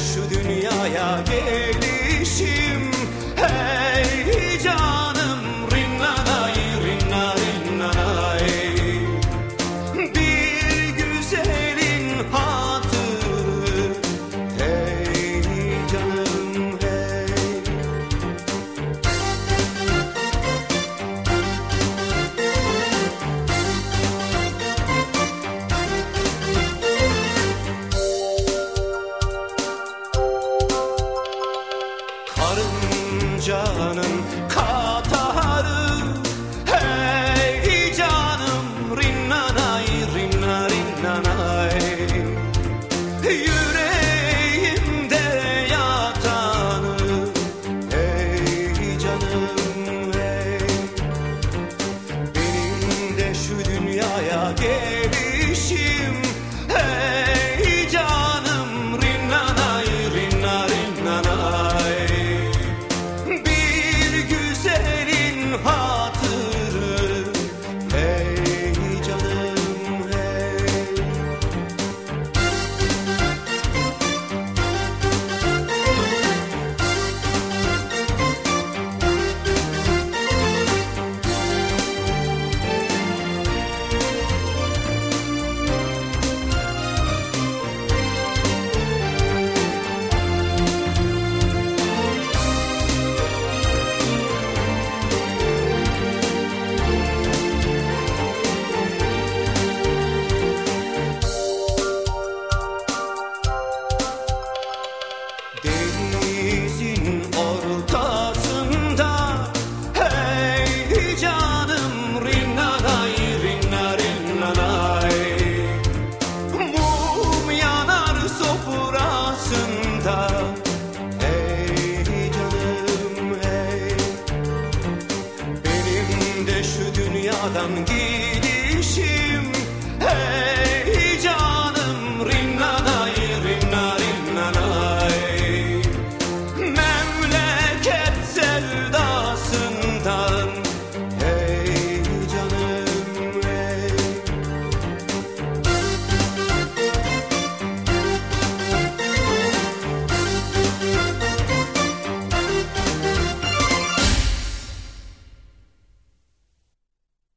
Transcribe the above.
şu dünyaya gelip canım kataharı. Hey canım rinnanay rinna rinnanay. Yüreğimde yatanı. Hey canım hey. Benim de şu dünyaya gel. şu dünyadan gidişi